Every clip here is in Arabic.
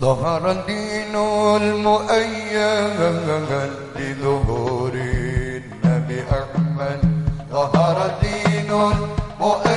ظهر الدين المؤيد لظهور النبي أحمد. ظهر الدين المؤيد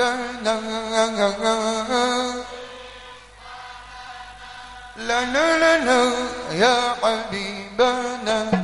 لنا. لنا يا حبيبنا.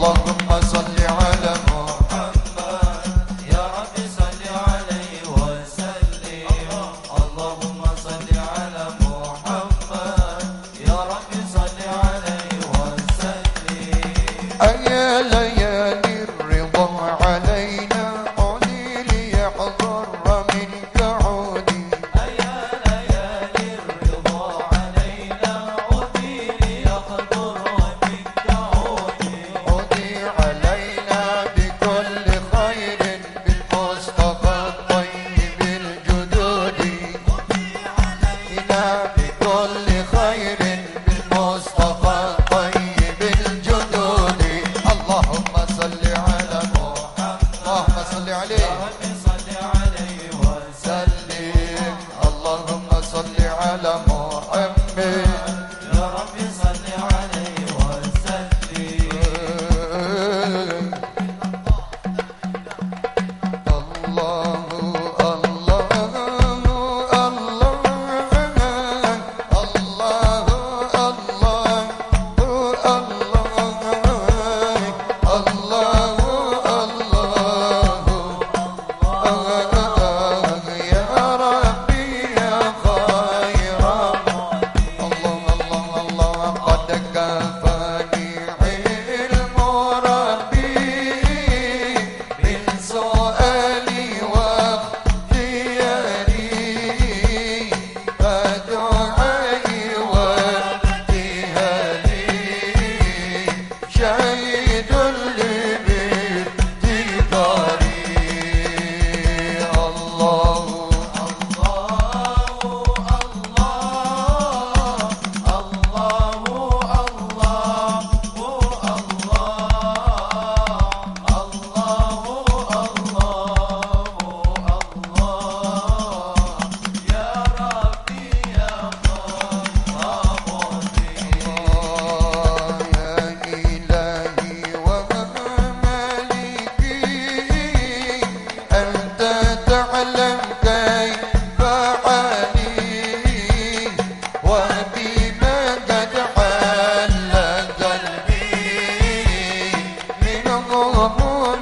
اللهم صل على oh, oh, oh.